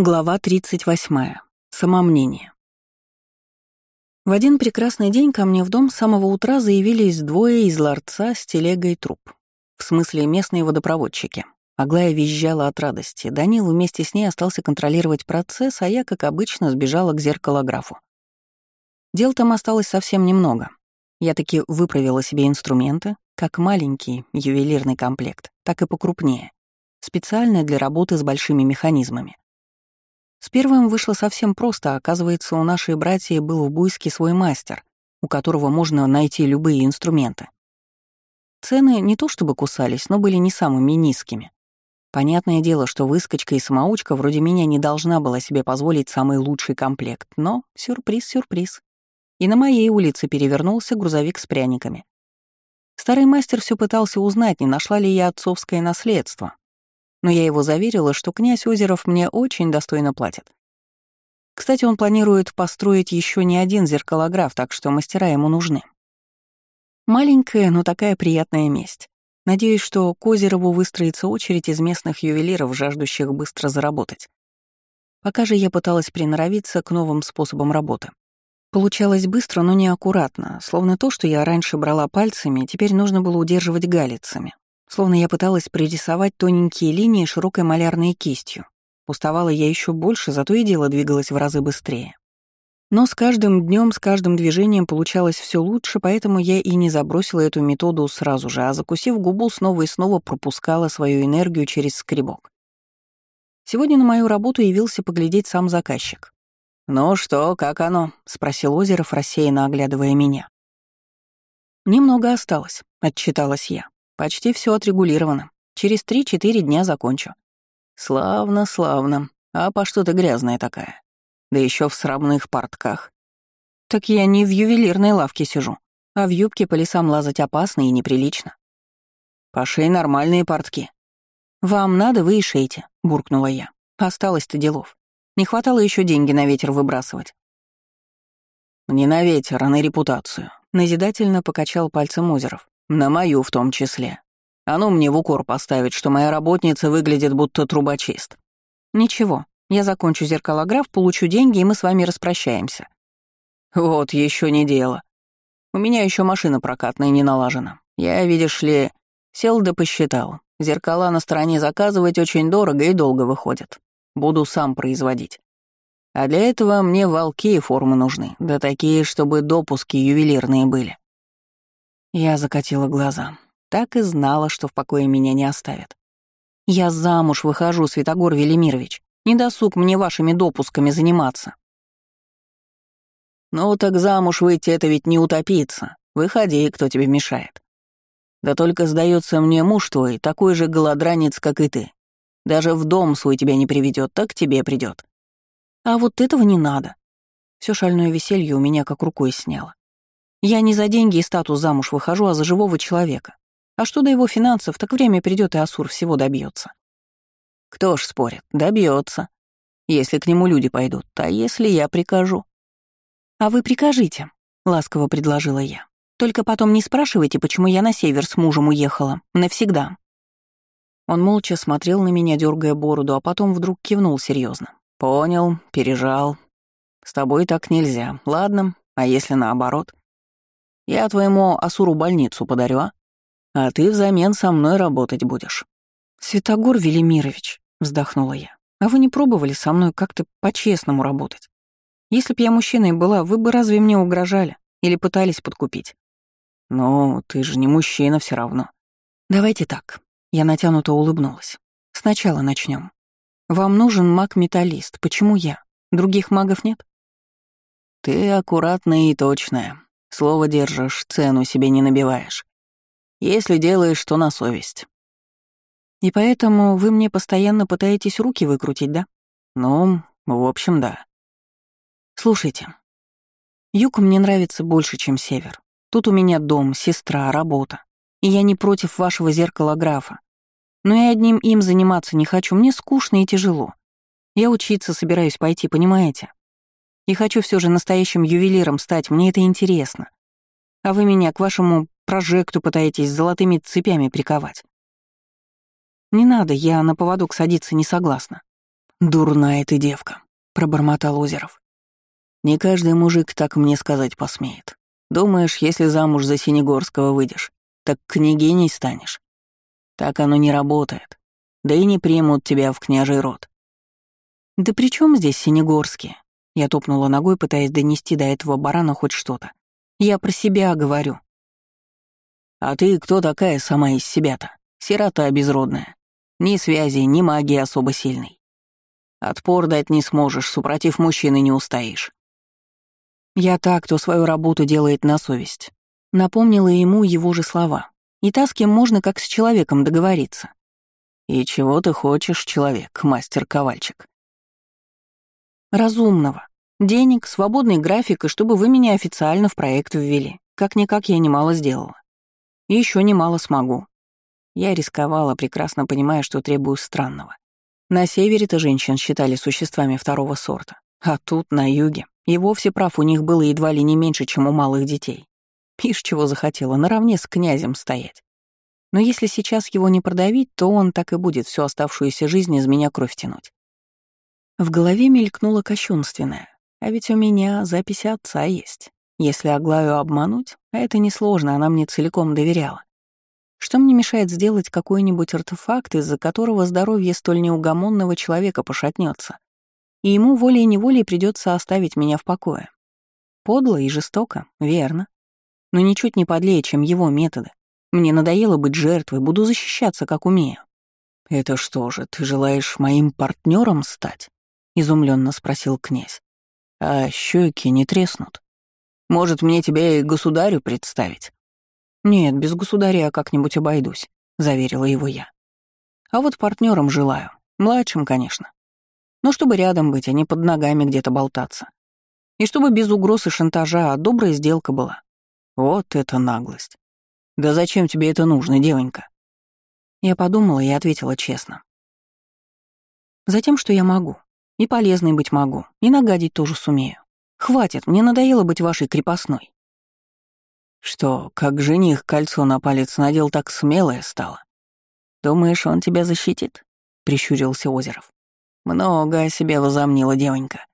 Глава 38. Самомнение. В один прекрасный день ко мне в дом с самого утра заявились двое из ларца с телегой труп. В смысле, местные водопроводчики. Аглая визжала от радости. Данил вместе с ней остался контролировать процесс, а я, как обычно, сбежала к зеркалографу. Дел там осталось совсем немного. Я таки выправила себе инструменты, как маленький ювелирный комплект, так и покрупнее, специально для работы с большими механизмами. С первым вышло совсем просто. Оказывается, у нашей братьи был в Буйске свой мастер, у которого можно найти любые инструменты. Цены не то чтобы кусались, но были не самыми низкими. Понятное дело, что выскочка и самоучка вроде меня не должна была себе позволить самый лучший комплект, но сюрприз-сюрприз. И на моей улице перевернулся грузовик с пряниками. Старый мастер все пытался узнать, не нашла ли я отцовское наследство, но я его заверила, что князь Озеров мне очень достойно платит. Кстати, он планирует построить еще не один зеркалограф, так что мастера ему нужны. Маленькая, но такая приятная месть. Надеюсь, что к Озерову выстроится очередь из местных ювелиров, жаждущих быстро заработать. Пока же я пыталась приноровиться к новым способам работы. Получалось быстро, но неаккуратно, словно то, что я раньше брала пальцами, теперь нужно было удерживать галицами, Словно я пыталась пририсовать тоненькие линии широкой малярной кистью. Уставала я еще больше, зато и дело двигалось в разы быстрее. Но с каждым днем, с каждым движением получалось все лучше, поэтому я и не забросила эту методу сразу же, а закусив губу, снова и снова пропускала свою энергию через скребок. Сегодня на мою работу явился поглядеть сам заказчик. «Ну что, как оно?» — спросил Озеров, рассеянно оглядывая меня. «Немного осталось», — отчиталась я. Почти все отрегулировано. Через три-четыре дня закончу. Славно, славно. А по что ты грязная такая? Да еще в срамных портках. Так я не в ювелирной лавке сижу, а в юбке по лесам лазать опасно и неприлично. Пошей нормальные портки. Вам надо, вы и шейте, буркнула я. Осталось-то делов. Не хватало еще деньги на ветер выбрасывать. Не на ветер, а на репутацию. Назидательно покачал пальцем Озеров. На мою в том числе. А ну мне в укор поставить, что моя работница выглядит будто трубочист. Ничего, я закончу зеркалограф, получу деньги, и мы с вами распрощаемся. Вот еще не дело. У меня еще машина прокатная не налажена. Я, видишь ли, сел да посчитал. Зеркала на стороне заказывать очень дорого и долго выходят. Буду сам производить. А для этого мне волки и формы нужны, да такие, чтобы допуски ювелирные были. Я закатила глаза. Так и знала, что в покое меня не оставят. Я замуж выхожу, Святогор Велимирович. Не досуг мне вашими допусками заниматься. Ну так замуж выйти — это ведь не утопиться. Выходи, кто тебе мешает. Да только, сдается мне, муж твой такой же голодранец, как и ты. Даже в дом свой тебя не приведет, так тебе придет. А вот этого не надо. Все шальное веселье у меня как рукой сняло. Я не за деньги и статус замуж выхожу, а за живого человека. А что до его финансов, так время придет и Асур всего добьется. Кто ж спорит, добьется. Если к нему люди пойдут, а если я прикажу? А вы прикажите, ласково предложила я. Только потом не спрашивайте, почему я на север с мужем уехала. Навсегда. Он молча смотрел на меня, дергая бороду, а потом вдруг кивнул серьезно. Понял, пережал. С тобой так нельзя. Ладно, а если наоборот? Я твоему Асуру больницу подарю, а? А ты взамен со мной работать будешь». «Святогор Велимирович», — вздохнула я, «а вы не пробовали со мной как-то по-честному работать? Если б я мужчиной была, вы бы разве мне угрожали или пытались подкупить?» «Ну, ты же не мужчина все равно». «Давайте так». Я натянуто улыбнулась. «Сначала начнем. Вам нужен маг-металлист. Почему я? Других магов нет?» «Ты аккуратная и точная», Слово держишь, цену себе не набиваешь. Если делаешь, что на совесть. И поэтому вы мне постоянно пытаетесь руки выкрутить, да? Ну, в общем, да. Слушайте, юг мне нравится больше, чем север. Тут у меня дом, сестра, работа. И я не против вашего зеркалографа. Но и одним им заниматься не хочу, мне скучно и тяжело. Я учиться собираюсь пойти, понимаете? И хочу все же настоящим ювелиром стать, мне это интересно. А вы меня к вашему прожекту пытаетесь золотыми цепями приковать. Не надо, я на поводок садиться не согласна. дурная ты девка», — пробормотал Озеров. «Не каждый мужик так мне сказать посмеет. Думаешь, если замуж за Синегорского выйдешь, так княгиней станешь? Так оно не работает. Да и не примут тебя в княжий род». «Да при чем здесь Синегорские?» Я топнула ногой, пытаясь донести до этого барана хоть что-то. «Я про себя говорю». «А ты кто такая сама из себя-то? Сирота безродная. Ни связи, ни магии особо сильной. Отпор дать не сможешь, супротив мужчины не устоишь. Я так, кто свою работу делает на совесть. Напомнила ему его же слова. И та, с кем можно как с человеком договориться. И чего ты хочешь, человек, мастер-ковальчик? Разумного. Денег, свободный график, и чтобы вы меня официально в проект ввели. Как-никак я немало сделала. И еще немало смогу. Я рисковала, прекрасно понимая, что требую странного. На севере-то женщин считали существами второго сорта, а тут, на юге, и вовсе прав у них было едва ли не меньше, чем у малых детей. Ишь, чего захотела, наравне с князем стоять. Но если сейчас его не продавить, то он так и будет всю оставшуюся жизнь из меня кровь тянуть. В голове мелькнуло кощунственное. А ведь у меня записи отца есть. Если Аглаю обмануть, а это несложно, она мне целиком доверяла. Что мне мешает сделать какой-нибудь артефакт, из-за которого здоровье столь неугомонного человека пошатнется, и ему волей-неволей придется оставить меня в покое? Подло и жестоко, верно. Но ничуть не подлее, чем его методы. Мне надоело быть жертвой, буду защищаться, как умею. «Это что же, ты желаешь моим партнером стать?» — изумленно спросил князь. «А щеки не треснут? Может, мне тебя и государю представить?» «Нет, без государя я как-нибудь обойдусь», — заверила его я. «А вот партнерам желаю. Младшим, конечно. Но чтобы рядом быть, а не под ногами где-то болтаться. И чтобы без угроз и шантажа, а добрая сделка была. Вот это наглость. Да зачем тебе это нужно, девонька?» Я подумала и ответила честно. «Затем, что я могу. И полезной быть могу, и нагадить тоже сумею. Хватит, мне надоело быть вашей крепостной. Что, как жених кольцо на палец надел, так смелое стало? Думаешь, он тебя защитит? Прищурился Озеров. Много о себе возомнила девонька.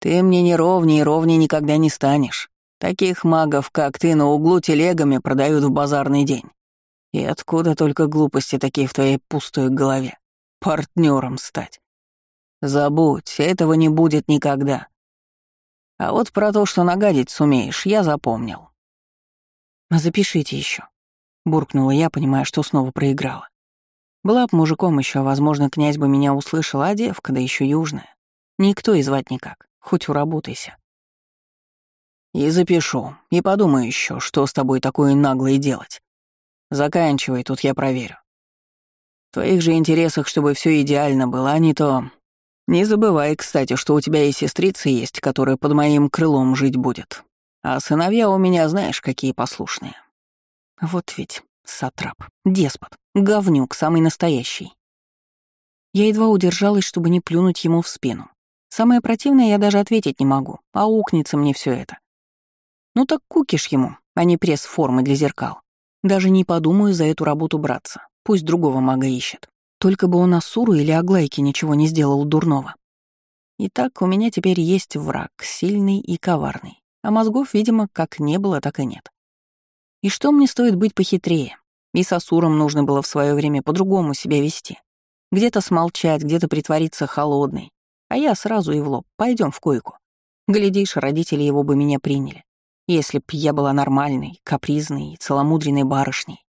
Ты мне не ровней и ровней никогда не станешь. Таких магов, как ты, на углу телегами продают в базарный день. И откуда только глупости такие в твоей пустой голове? Партнером стать. Забудь, этого не будет никогда. А вот про то, что нагадить сумеешь, я запомнил. «Запишите еще, буркнула я, понимая, что снова проиграла. Была б мужиком еще, возможно, князь бы меня услышал, а девка, да еще южная. Никто и звать никак, хоть уработайся. И запишу, и подумаю еще, что с тобой такое наглое делать. Заканчивай, тут я проверю. В твоих же интересах, чтобы все идеально было, а не то... Не забывай, кстати, что у тебя и сестрица есть, которая под моим крылом жить будет. А сыновья у меня знаешь, какие послушные. Вот ведь сатрап, деспот, говнюк самый настоящий. Я едва удержалась, чтобы не плюнуть ему в спину. Самое противное я даже ответить не могу, а укнется мне все это. Ну так кукиш ему, а не пресс-формы для зеркал. Даже не подумаю за эту работу браться. Пусть другого мага ищет. Только бы он Асуру или Аглайке ничего не сделал дурного. Итак, у меня теперь есть враг, сильный и коварный. А мозгов, видимо, как не было, так и нет. И что мне стоит быть похитрее? И с Асуром нужно было в свое время по-другому себя вести. Где-то смолчать, где-то притвориться холодной. А я сразу и в лоб. Пойдем в койку. Глядишь, родители его бы меня приняли. Если б я была нормальной, капризной и целомудренной барышней.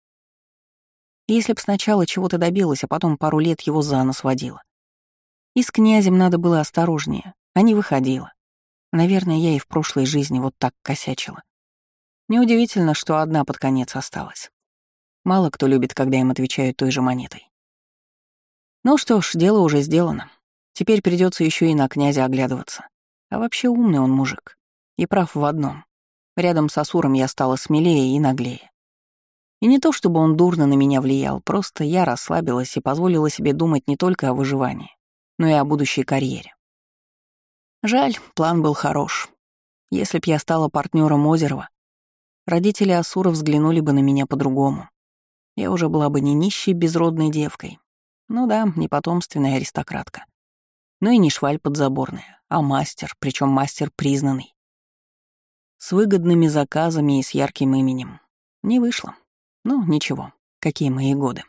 Если б сначала чего-то добилась, а потом пару лет его за нос водила. И с князем надо было осторожнее, а не выходила. Наверное, я и в прошлой жизни вот так косячила. Неудивительно, что одна под конец осталась. Мало кто любит, когда им отвечают той же монетой. Ну что ж, дело уже сделано. Теперь придется еще и на князя оглядываться. А вообще умный он мужик. И прав в одном. Рядом с Асуром я стала смелее и наглее. И не то, чтобы он дурно на меня влиял, просто я расслабилась и позволила себе думать не только о выживании, но и о будущей карьере. Жаль, план был хорош. Если б я стала партнером Озерова, родители Асура взглянули бы на меня по-другому. Я уже была бы не нищей безродной девкой. Ну да, не потомственная аристократка. Но и не шваль подзаборная, а мастер, причем мастер признанный. С выгодными заказами и с ярким именем. Не вышло. Ну, ничего, какие мои годы.